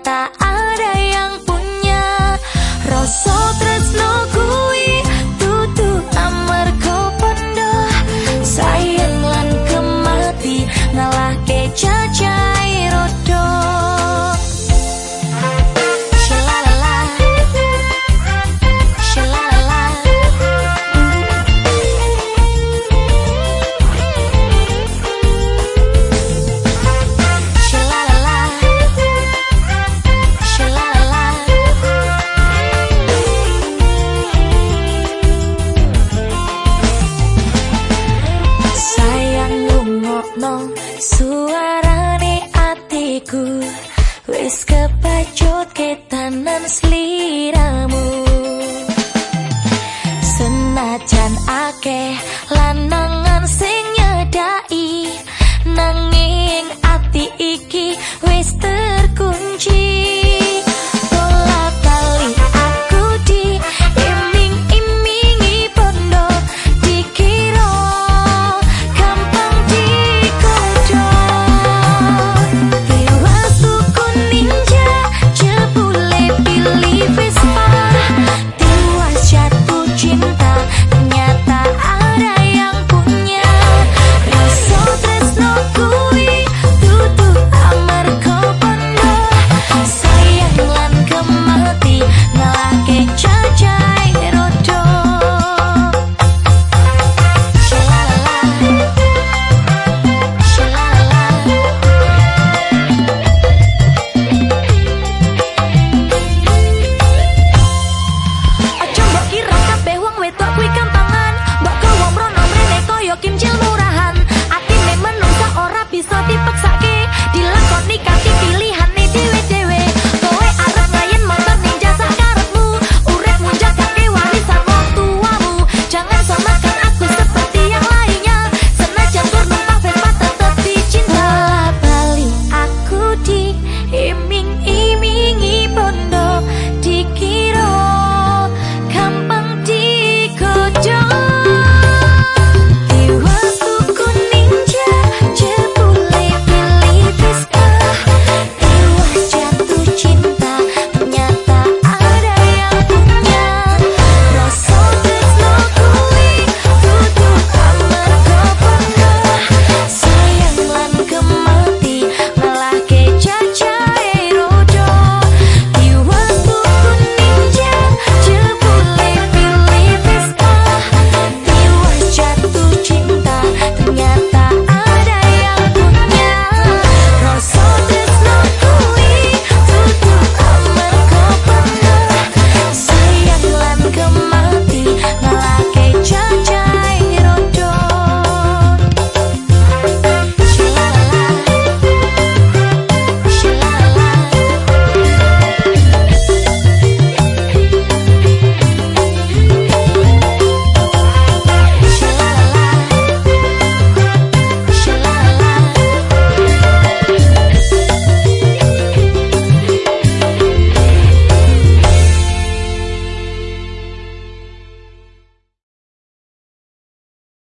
tak ada yang punya. Rasa tresnoku no suarane atiku wis kepacut ketenan sliramu senajan akeh lanangan sing